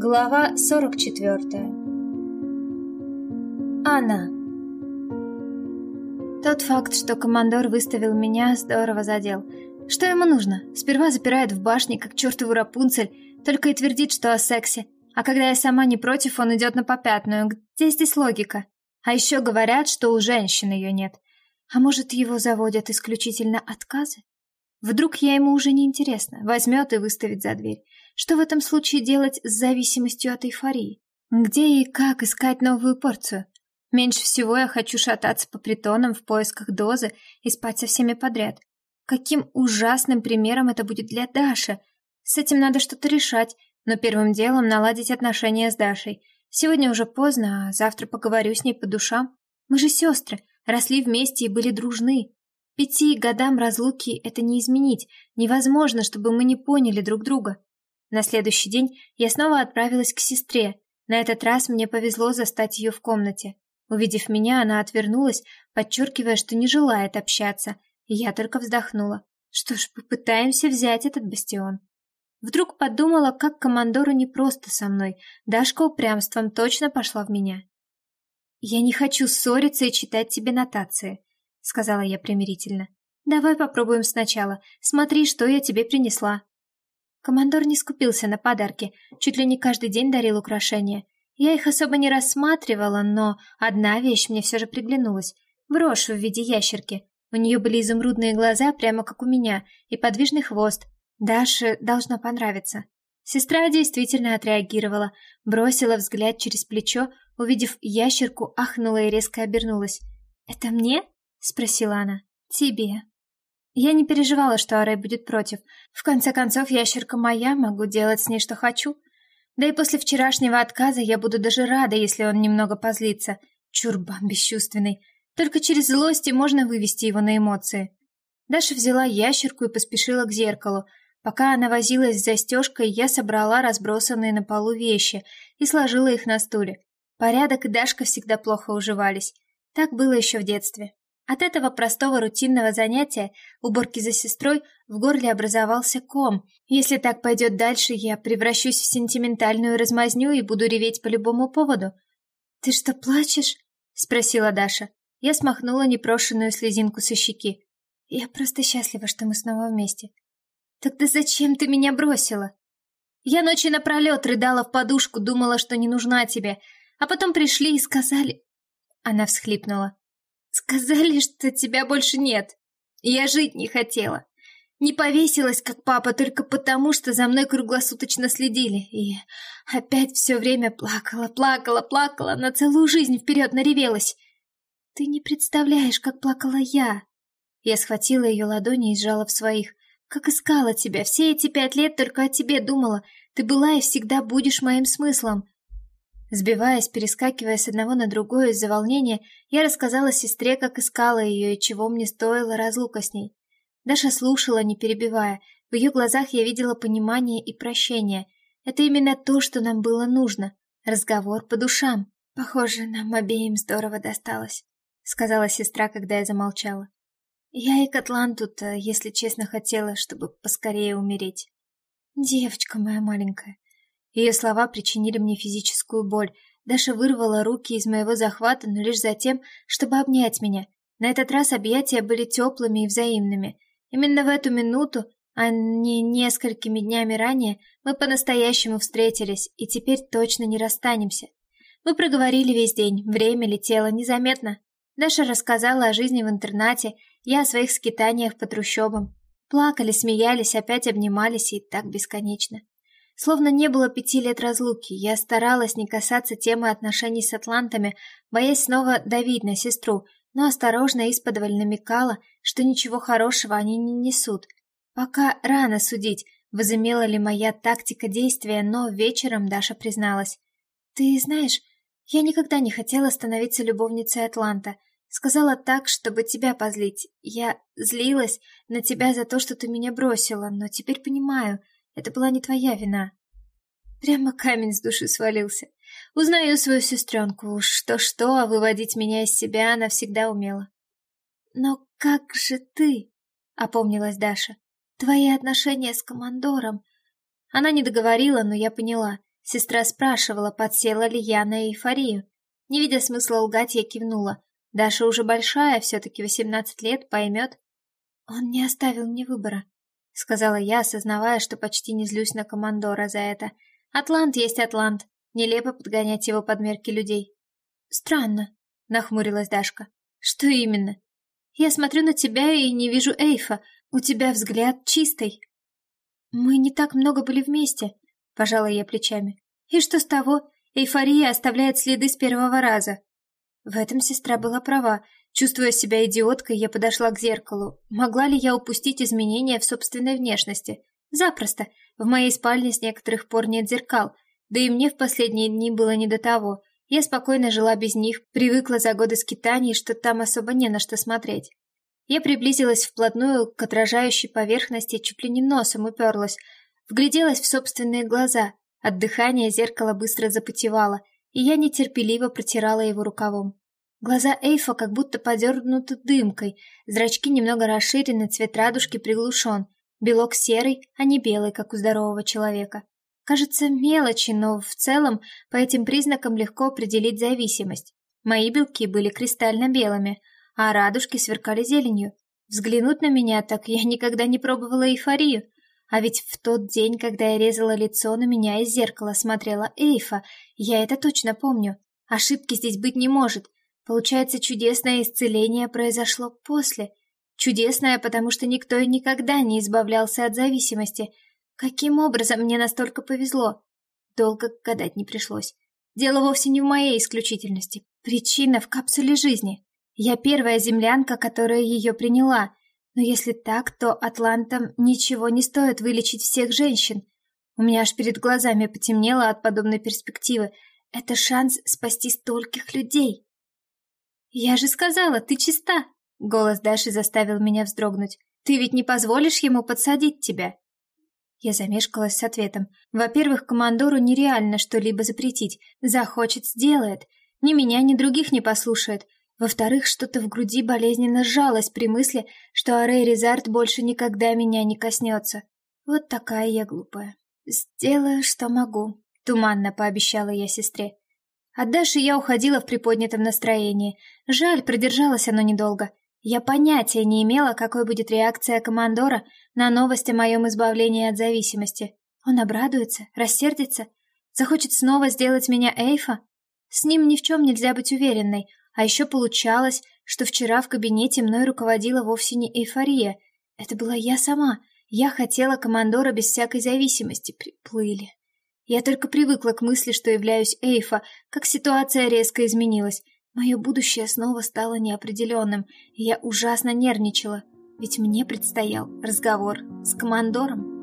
Глава 44 Анна Тот факт, что командор выставил меня, здорово задел. Что ему нужно? Сперва запирает в башне, как чертову Рапунцель, только и твердит, что о сексе. А когда я сама не против, он идет на попятную. Где здесь логика? А еще говорят, что у женщин ее нет. А может, его заводят исключительно отказы? Вдруг я ему уже не интересна, возьмет и выставит за дверь. Что в этом случае делать с зависимостью от эйфории? Где и как искать новую порцию? Меньше всего я хочу шататься по притонам в поисках дозы и спать со всеми подряд. Каким ужасным примером это будет для Даши. С этим надо что-то решать, но первым делом наладить отношения с Дашей. Сегодня уже поздно, а завтра поговорю с ней по душам. Мы же сестры, росли вместе и были дружны. Пяти годам разлуки это не изменить. Невозможно, чтобы мы не поняли друг друга. На следующий день я снова отправилась к сестре. На этот раз мне повезло застать ее в комнате. Увидев меня, она отвернулась, подчеркивая, что не желает общаться, и я только вздохнула. Что ж, попытаемся взять этот бастион. Вдруг подумала, как командору не просто со мной. Дашка упрямством точно пошла в меня. Я не хочу ссориться и читать тебе нотации сказала я примирительно. Давай попробуем сначала. Смотри, что я тебе принесла. Командор не скупился на подарки, чуть ли не каждый день дарил украшения. Я их особо не рассматривала, но одна вещь мне все же приглянулась. Брошь в виде ящерки. У нее были изумрудные глаза, прямо как у меня, и подвижный хвост. Даше должно понравиться. Сестра действительно отреагировала, бросила взгляд через плечо, увидев ящерку, ахнула и резко обернулась. «Это мне?» спросила она. Тебе. Я не переживала, что Арей будет против. В конце концов, ящерка моя, могу делать с ней что хочу. Да и после вчерашнего отказа я буду даже рада, если он немного позлится. Чурбан бесчувственный. Только через злость и можно вывести его на эмоции. Даша взяла ящерку и поспешила к зеркалу. Пока она возилась с застежкой, я собрала разбросанные на полу вещи и сложила их на стуле. Порядок и Дашка всегда плохо уживались. Так было еще в детстве. От этого простого рутинного занятия, уборки за сестрой, в горле образовался ком. Если так пойдет дальше, я превращусь в сентиментальную размазню и буду реветь по любому поводу. «Ты что, плачешь?» — спросила Даша. Я смахнула непрошенную слезинку со щеки. «Я просто счастлива, что мы снова вместе». «Тогда зачем ты меня бросила?» «Я ночи напролет рыдала в подушку, думала, что не нужна тебе, а потом пришли и сказали...» Она всхлипнула. Сказали, что тебя больше нет. Я жить не хотела. Не повесилась, как папа, только потому, что за мной круглосуточно следили. И опять все время плакала, плакала, плакала, на целую жизнь вперед наревелась. Ты не представляешь, как плакала я. Я схватила ее ладони и сжала в своих. Как искала тебя, все эти пять лет только о тебе думала. Ты была и всегда будешь моим смыслом. Сбиваясь, перескакивая с одного на другое из-за волнения, я рассказала сестре, как искала ее и чего мне стоила разлука с ней. Даша слушала, не перебивая. В ее глазах я видела понимание и прощение. Это именно то, что нам было нужно. Разговор по душам. Похоже, нам обеим здорово досталось, сказала сестра, когда я замолчала. Я и Котлан тут, э, если честно, хотела, чтобы поскорее умереть. Девочка моя маленькая, ее слова причинили мне физическую боль. Даша вырвала руки из моего захвата, но лишь за тем, чтобы обнять меня. На этот раз объятия были теплыми и взаимными. Именно в эту минуту, а не несколькими днями ранее, мы по-настоящему встретились и теперь точно не расстанемся. Мы проговорили весь день, время летело незаметно. Даша рассказала о жизни в интернате, я о своих скитаниях по трущобам. Плакали, смеялись, опять обнимались и так бесконечно. Словно не было пяти лет разлуки, я старалась не касаться темы отношений с атлантами, боясь снова давить на сестру, но осторожно исподволь намекала, что ничего хорошего они не несут. Пока рано судить, возымела ли моя тактика действия, но вечером Даша призналась. «Ты знаешь, я никогда не хотела становиться любовницей Атланта. Сказала так, чтобы тебя позлить. Я злилась на тебя за то, что ты меня бросила, но теперь понимаю — это была не твоя вина. Прямо камень с души свалился. Узнаю свою сестренку, что-что, а выводить меня из себя она всегда умела. Но как же ты? Опомнилась Даша. Твои отношения с командором. Она не договорила, но я поняла. Сестра спрашивала, подсела ли я на эйфорию. Не видя смысла лгать, я кивнула. Даша уже большая, все-таки восемнадцать лет, поймет. Он не оставил мне выбора, сказала я, осознавая, что почти не злюсь на командора за это. Атлант есть Атлант. Нелепо подгонять его под мерки людей. Странно, нахмурилась Дашка. Что именно? Я смотрю на тебя и не вижу Эйфа. У тебя взгляд чистый. Мы не так много были вместе, пожала я плечами. И что с того? Эйфория оставляет следы с первого раза. В этом сестра была права. Чувствуя себя идиоткой, я подошла к зеркалу. Могла ли я упустить изменения в собственной внешности? Запросто. В моей спальне с некоторых пор нет зеркал, да и мне в последние дни было не до того. Я спокойно жила без них, привыкла за годы скитаний, что там особо не на что смотреть. Я приблизилась вплотную к отражающей поверхности, чуть ли не носом уперлась, вгляделась в собственные глаза. От дыхания зеркало быстро запотевало, и я нетерпеливо протирала его рукавом. Глаза Эйфа как будто подернуты дымкой, зрачки немного расширены, цвет радужки приглушен, белок серый, а не белый, как у здорового человека. Кажется, мелочи, но в целом по этим признакам легко определить зависимость. Мои белки были кристально белыми, а радужки сверкали зеленью. Взглянуть на меня так я никогда не пробовала эйфорию. А ведь в тот день, когда я резала лицо, на меня из зеркала смотрела Эйфа. Я это точно помню. Ошибки здесь быть не может. Получается, чудесное исцеление произошло после. Чудесное, потому что никто и никогда не избавлялся от зависимости — Каким образом мне настолько повезло? Долго гадать не пришлось. Дело вовсе не в моей исключительности. Причина в капсуле жизни. Я первая землянка, которая ее приняла. Но если так, то атлантам ничего не стоит вылечить всех женщин. У меня аж перед глазами потемнело от подобной перспективы. Это шанс спасти стольких людей. «Я же сказала, ты чиста!» Голос Даши заставил меня вздрогнуть. «Ты ведь не позволишь ему подсадить тебя?» Я замешкалась с ответом. Во-первых, командору нереально что-либо запретить. Захочет — сделает. Ни меня, ни других не послушает. Во-вторых, что-то в груди болезненно сжалось при мысли, что Арей Резарт больше никогда меня не коснется. Вот такая я глупая. «Сделаю, что могу», — туманно пообещала я сестре. От Даши я уходила в приподнятом настроении. Жаль, продержалась оно недолго. Я понятия не имела, какой будет реакция командора на новость о моем избавлении от зависимости. Он обрадуется, рассердится, захочет снова сделать меня эйфа. С ним ни в чем нельзя быть уверенной, а еще получалось, что вчера в кабинете мной руководила вовсе не эйфория. Это была я сама. Я хотела командора без всякой зависимости. Приплыли. Я только привыкла к мысли, что являюсь эйфа, как ситуация резко изменилась. Мое будущее снова стало неопределенным, и я ужасно нервничала, ведь мне предстоял разговор с командором.